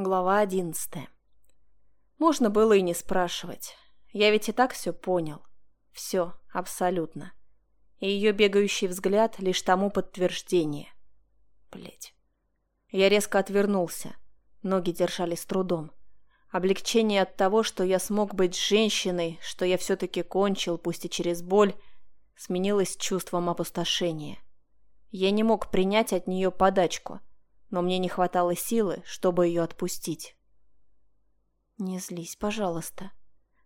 Глава одиннадцатая. Можно было и не спрашивать. Я ведь и так все понял. Все, абсолютно. И ее бегающий взгляд лишь тому подтверждение. Блять. Я резко отвернулся. Ноги держали с трудом. Облегчение от того, что я смог быть женщиной, что я все-таки кончил, пусть и через боль, сменилось чувством опустошения. Я не мог принять от нее подачку, но мне не хватало силы, чтобы ее отпустить. «Не злись, пожалуйста».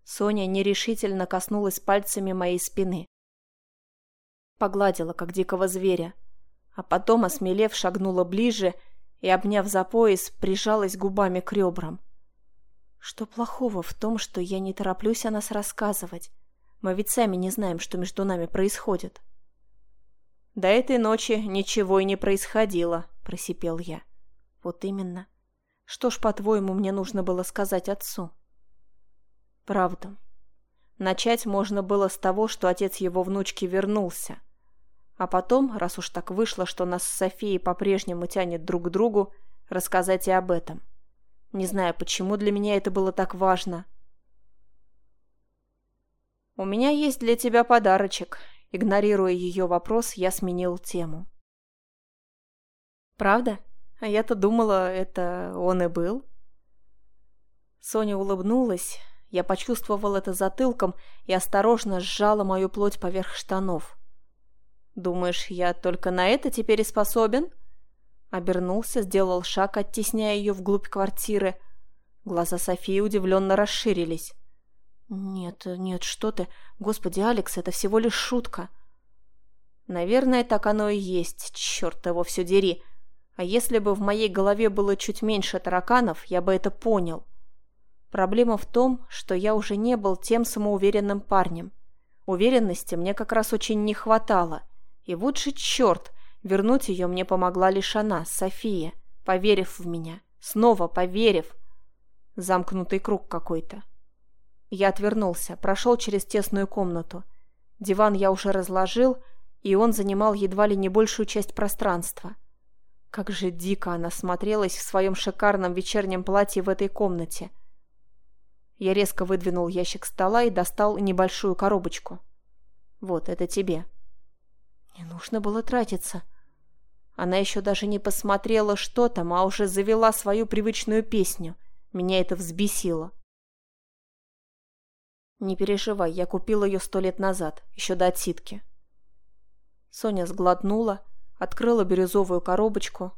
Соня нерешительно коснулась пальцами моей спины. Погладила, как дикого зверя, а потом, осмелев, шагнула ближе и, обняв за пояс, прижалась губами к ребрам. Что плохого в том, что я не тороплюсь о нас рассказывать? Мы ведь сами не знаем, что между нами происходит. До этой ночи ничего и не происходило, просипел я. Вот именно. Что ж, по-твоему, мне нужно было сказать отцу? Правду. Начать можно было с того, что отец его внучки вернулся. А потом, раз уж так вышло, что нас с Софией по-прежнему тянет друг к другу, рассказать и об этом. Не знаю, почему для меня это было так важно. «У меня есть для тебя подарочек». Игнорируя ее вопрос, я сменил тему. «Правда? А я-то думала, это он и был». Соня улыбнулась. Я почувствовал это затылком и осторожно сжала мою плоть поверх штанов. «Думаешь, я только на это теперь и способен?» Обернулся, сделал шаг, оттесняя ее вглубь квартиры. Глаза Софии удивленно расширились. «Нет, нет, что ты. Господи, Алекс, это всего лишь шутка». «Наверное, так оно и есть, черт его все дери. А если бы в моей голове было чуть меньше тараканов, я бы это понял. Проблема в том, что я уже не был тем самоуверенным парнем. Уверенности мне как раз очень не хватало. И вот же черт, Вернуть ее мне помогла лишь она, София, поверив в меня, снова поверив. Замкнутый круг какой-то. Я отвернулся, прошел через тесную комнату. Диван я уже разложил, и он занимал едва ли не большую часть пространства. Как же дико она смотрелась в своем шикарном вечернем платье в этой комнате. Я резко выдвинул ящик стола и достал небольшую коробочку. «Вот, это тебе». Не нужно было тратиться. Она еще даже не посмотрела, что там, а уже завела свою привычную песню. Меня это взбесило. «Не переживай, я купила ее сто лет назад, еще до отсидки». Соня сглотнула, открыла бирюзовую коробочку.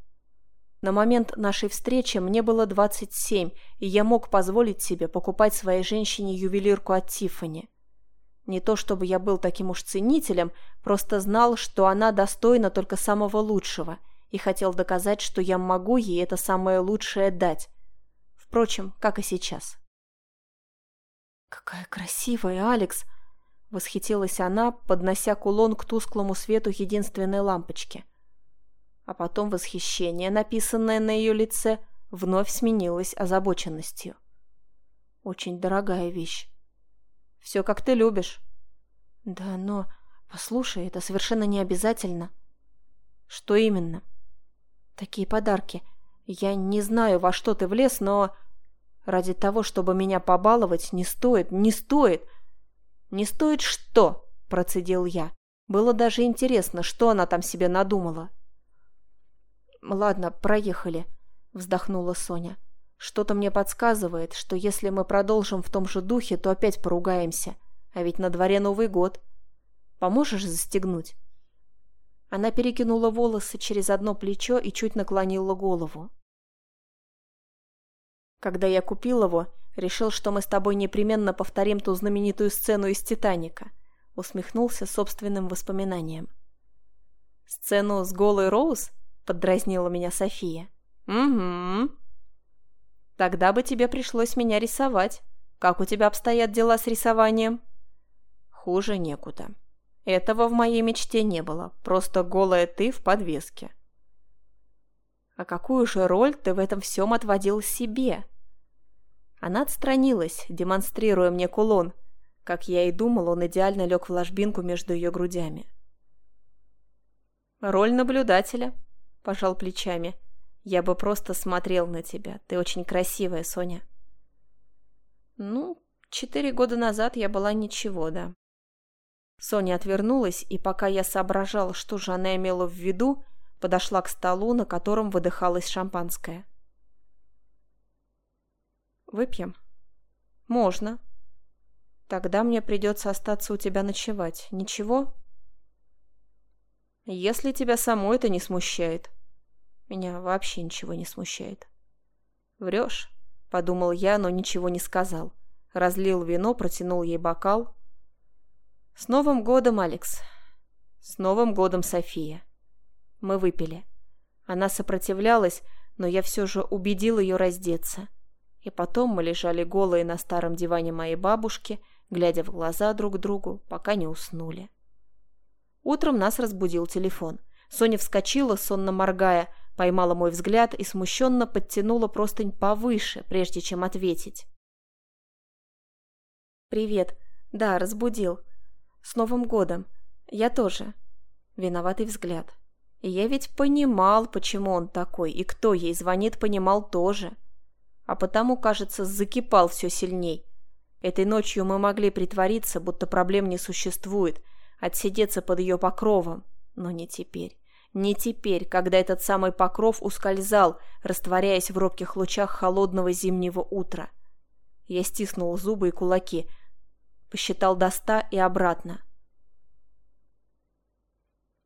На момент нашей встречи мне было 27, и я мог позволить себе покупать своей женщине ювелирку от Тиффани. Не то чтобы я был таким уж ценителем, просто знал, что она достойна только самого лучшего, и хотел доказать, что я могу ей это самое лучшее дать. Впрочем, как и сейчас. «Какая красивая, Алекс!» — восхитилась она, поднося кулон к тусклому свету единственной лампочки. А потом восхищение, написанное на ее лице, вновь сменилось озабоченностью. «Очень дорогая вещь. Все как ты любишь». «Да, но... Послушай, это совершенно не обязательно». «Что именно?» «Такие подарки. Я не знаю, во что ты влез, но... Ради того, чтобы меня побаловать, не стоит, не стоит». «Не стоит что?» – процедил я. Было даже интересно, что она там себе надумала. «Ладно, проехали», – вздохнула Соня. Что-то мне подсказывает, что если мы продолжим в том же духе, то опять поругаемся. А ведь на дворе Новый год. Поможешь застегнуть?» Она перекинула волосы через одно плечо и чуть наклонила голову. «Когда я купил его, решил, что мы с тобой непременно повторим ту знаменитую сцену из «Титаника», усмехнулся собственным воспоминанием. «Сцену с голой Роуз?» — поддразнила меня София. «Угу», Тогда бы тебе пришлось меня рисовать. Как у тебя обстоят дела с рисованием? Хуже некуда. Этого в моей мечте не было. Просто голая ты в подвеске. А какую же роль ты в этом всем отводил себе? Она отстранилась, демонстрируя мне кулон. Как я и думал, он идеально лег в ложбинку между ее грудями. «Роль наблюдателя», – пожал плечами. Я бы просто смотрел на тебя. Ты очень красивая, Соня. Ну, четыре года назад я была ничего, да. Соня отвернулась, и пока я соображал, что же она имела в виду, подошла к столу, на котором выдыхалось шампанское. «Выпьем?» «Можно», Тогда мне придется остаться у тебя ночевать. Ничего? Если тебя само это не смущает. Меня вообще ничего не смущает. Врешь, подумал я, но ничего не сказал. Разлил вино, протянул ей бокал. С Новым годом, Алекс. С Новым годом, София. Мы выпили. Она сопротивлялась, но я все же убедил ее раздеться. И потом мы лежали голые на старом диване моей бабушки – глядя в глаза друг другу, пока не уснули. Утром нас разбудил телефон. Соня вскочила, сонно моргая, поймала мой взгляд и смущенно подтянула простынь повыше, прежде чем ответить. «Привет. Да, разбудил. С Новым годом. Я тоже». Виноватый взгляд. И я ведь понимал, почему он такой, и кто ей звонит, понимал тоже. А потому, кажется, закипал все сильней. Этой ночью мы могли притвориться, будто проблем не существует, отсидеться под ее покровом. Но не теперь. Не теперь, когда этот самый покров ускользал, растворяясь в робких лучах холодного зимнего утра. Я стиснул зубы и кулаки, посчитал до ста и обратно.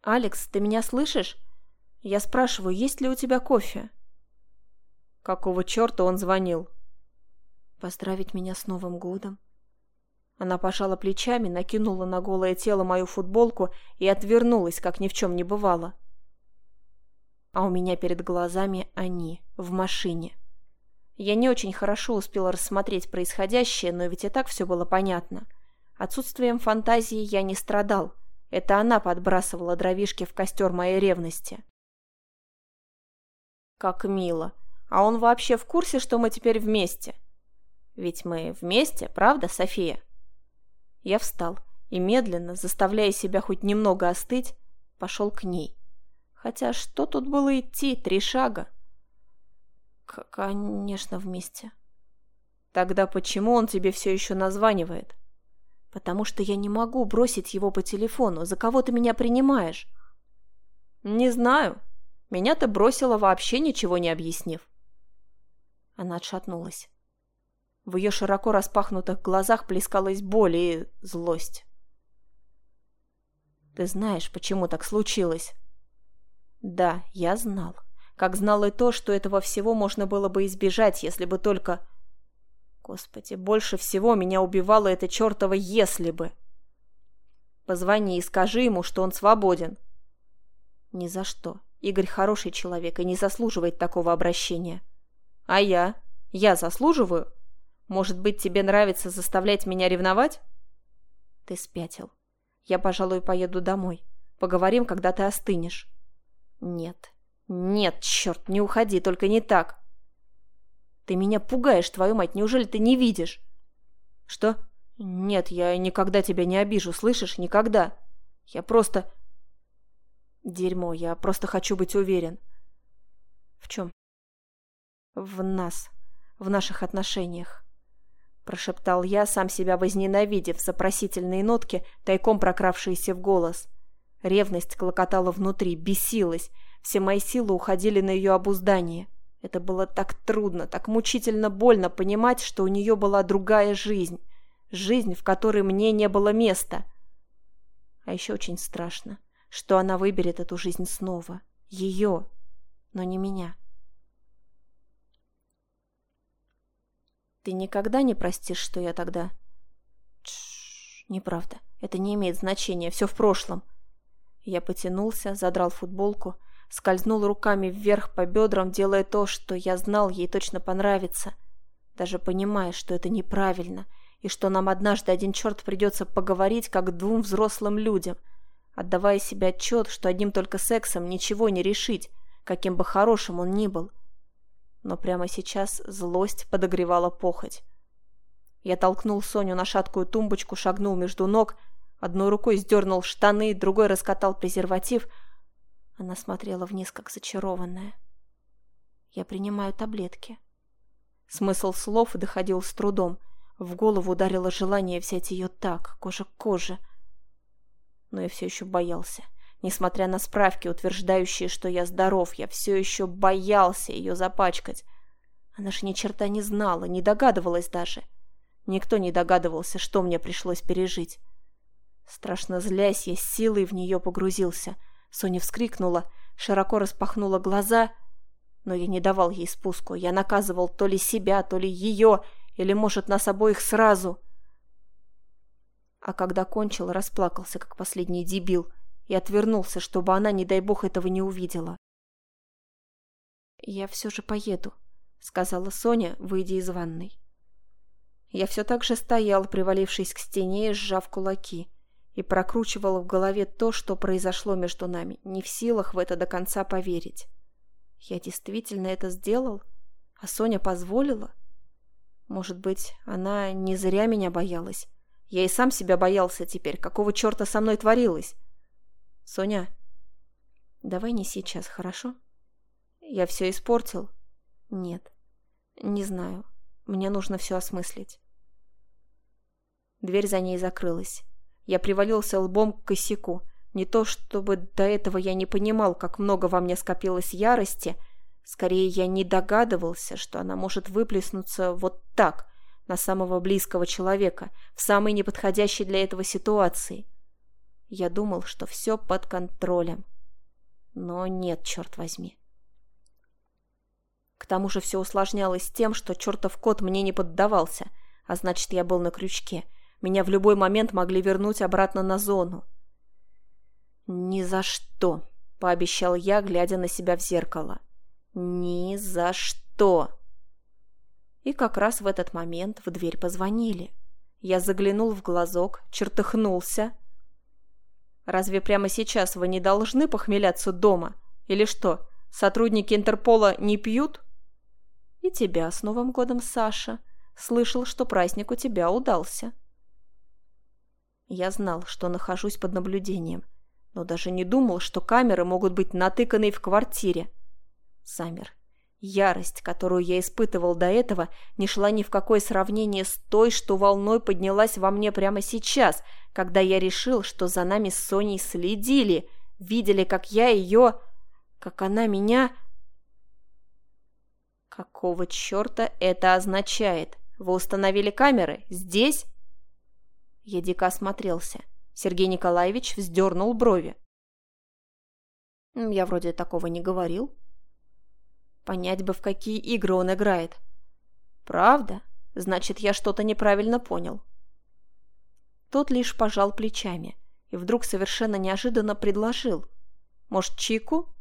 «Алекс, ты меня слышишь? Я спрашиваю, есть ли у тебя кофе?» Какого черта он звонил? Поздравить меня с Новым годом? Она пожала плечами, накинула на голое тело мою футболку и отвернулась, как ни в чем не бывало. А у меня перед глазами они, в машине. Я не очень хорошо успела рассмотреть происходящее, но ведь и так все было понятно. Отсутствием фантазии я не страдал. Это она подбрасывала дровишки в костер моей ревности. Как мило. А он вообще в курсе, что мы теперь вместе? — ведь мы вместе, правда, София? Я встал и медленно, заставляя себя хоть немного остыть, пошел к ней. Хотя что тут было идти, три шага? К конечно, вместе. Тогда почему он тебе все еще названивает? Потому что я не могу бросить его по телефону. За кого ты меня принимаешь? Не знаю. Меня ты бросила вообще ничего не объяснив. Она отшатнулась. В ее широко распахнутых глазах плескалась боль и злость. «Ты знаешь, почему так случилось?» «Да, я знал. Как знал и то, что этого всего можно было бы избежать, если бы только...» Господи, больше всего меня убивало это чертово «если бы». Позвони и скажи ему, что он свободен. Ни за что. Игорь хороший человек и не заслуживает такого обращения. А я? Я заслуживаю? Может быть, тебе нравится заставлять меня ревновать? Ты спятил. Я, пожалуй, поеду домой. Поговорим, когда ты остынешь. Нет. Нет, черт, не уходи, только не так. Ты меня пугаешь, твою мать, неужели ты не видишь? Что? Нет, я никогда тебя не обижу, слышишь? Никогда. Я просто... Дерьмо, я просто хочу быть уверен. В чем? В нас. В наших отношениях прошептал я, сам себя возненавидев за просительные нотки, тайком прокравшиеся в голос. Ревность клокотала внутри, бесилась, все мои силы уходили на ее обуздание. Это было так трудно, так мучительно больно понимать, что у нее была другая жизнь, жизнь, в которой мне не было места. А еще очень страшно, что она выберет эту жизнь снова, ее, но не меня. Ты никогда не простишь, что я тогда... Тш, неправда. Это не имеет значения. Все в прошлом. Я потянулся, задрал футболку, скользнул руками вверх по бедрам, делая то, что я знал, ей точно понравится. Даже понимая, что это неправильно, и что нам однажды один черт придется поговорить, как двум взрослым людям, отдавая себе отчет, что одним только сексом ничего не решить, каким бы хорошим он ни был но прямо сейчас злость подогревала похоть. Я толкнул Соню на шаткую тумбочку, шагнул между ног, одной рукой сдернул штаны, другой раскатал презерватив. Она смотрела вниз, как зачарованная. Я принимаю таблетки. Смысл слов доходил с трудом. В голову ударило желание взять ее так, кожа к коже. Но я все еще боялся. Несмотря на справки, утверждающие, что я здоров, я все еще боялся ее запачкать. Она же ни черта не знала, не догадывалась даже. Никто не догадывался, что мне пришлось пережить. Страшно злясь, я силой в нее погрузился. Соня вскрикнула, широко распахнула глаза, но я не давал ей спуску. Я наказывал то ли себя, то ли ее, или, может, нас обоих сразу. А когда кончил, расплакался, как последний дебил, и отвернулся, чтобы она, не дай бог, этого не увидела. «Я все же поеду», — сказала Соня, выйдя из ванной. Я все так же стоял, привалившись к стене и сжав кулаки, и прокручивал в голове то, что произошло между нами, не в силах в это до конца поверить. Я действительно это сделал? А Соня позволила? Может быть, она не зря меня боялась? Я и сам себя боялся теперь. Какого черта со мной творилось? Соня, давай не сейчас, хорошо? Я все испортил? Нет. Не знаю. Мне нужно все осмыслить. Дверь за ней закрылась. Я привалился лбом к косяку. Не то, чтобы до этого я не понимал, как много во мне скопилось ярости, скорее я не догадывался, что она может выплеснуться вот так, на самого близкого человека, в самой неподходящей для этого ситуации. Я думал, что все под контролем. Но нет, черт возьми. К тому же все усложнялось тем, что чертов кот мне не поддавался, а значит, я был на крючке. Меня в любой момент могли вернуть обратно на зону. «Ни за что», — пообещал я, глядя на себя в зеркало. «Ни за что!» И как раз в этот момент в дверь позвонили. Я заглянул в глазок, чертыхнулся. «Разве прямо сейчас вы не должны похмеляться дома? Или что, сотрудники Интерпола не пьют?» И тебя с Новым годом, Саша. Слышал, что праздник у тебя удался. Я знал, что нахожусь под наблюдением, но даже не думал, что камеры могут быть натыканы в квартире. Замер. Ярость, которую я испытывал до этого, не шла ни в какое сравнение с той, что волной поднялась во мне прямо сейчас, когда я решил, что за нами с Соней следили, видели, как я ее... как она меня... «Какого черта это означает? Вы установили камеры? Здесь?» Я дико осмотрелся. Сергей Николаевич вздернул брови. «Я вроде такого не говорил». Понять бы, в какие игры он играет. «Правда? Значит, я что-то неправильно понял». Тот лишь пожал плечами и вдруг совершенно неожиданно предложил. «Может, чайку?»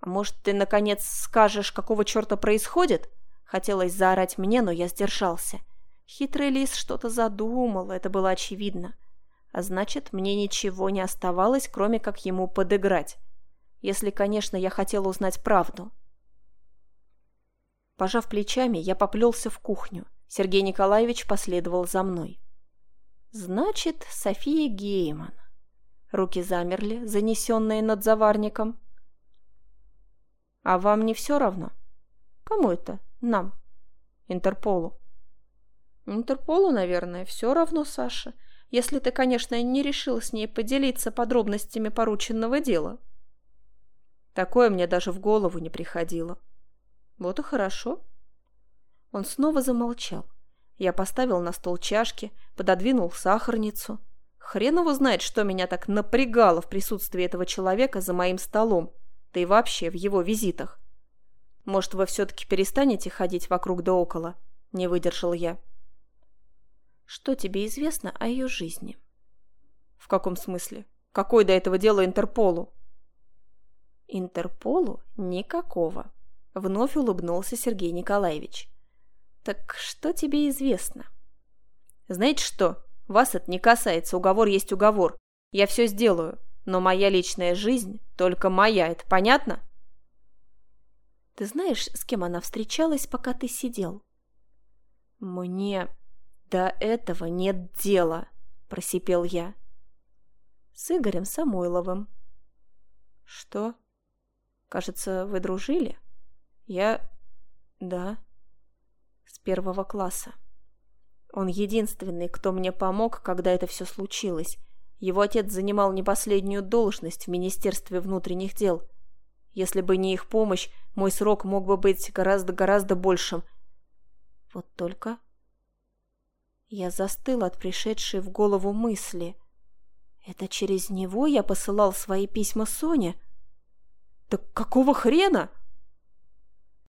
«А может, ты, наконец, скажешь, какого черта происходит?» Хотелось заорать мне, но я сдержался. Хитрый лис что-то задумал, это было очевидно. А значит, мне ничего не оставалось, кроме как ему подыграть. Если, конечно, я хотел узнать правду. Пожав плечами, я поплелся в кухню. Сергей Николаевич последовал за мной. «Значит, София Гейман». Руки замерли, занесенные над заварником. А вам не все равно? Кому это? Нам. Интерполу. Интерполу, наверное, все равно, Саша. Если ты, конечно, не решил с ней поделиться подробностями порученного дела. Такое мне даже в голову не приходило. Вот и хорошо. Он снова замолчал. Я поставил на стол чашки, пододвинул сахарницу. Хрен его знает, что меня так напрягало в присутствии этого человека за моим столом да и вообще в его визитах. Может, вы все-таки перестанете ходить вокруг да около? Не выдержал я. Что тебе известно о ее жизни? В каком смысле? Какое до этого дело Интерполу? Интерполу никакого. Вновь улыбнулся Сергей Николаевич. Так что тебе известно? Знаете что? Вас это не касается, уговор есть уговор. Я все сделаю. Но моя личная жизнь только моя, это понятно? Ты знаешь, с кем она встречалась, пока ты сидел? Мне до этого нет дела, просипел я. С Игорем Самойловым. Что? Кажется, вы дружили? Я... да. С первого класса. Он единственный, кто мне помог, когда это все случилось. Его отец занимал не последнюю должность в Министерстве внутренних дел. Если бы не их помощь, мой срок мог бы быть гораздо-гораздо большим. Вот только... Я застыл от пришедшей в голову мысли. Это через него я посылал свои письма Соне? Так какого хрена?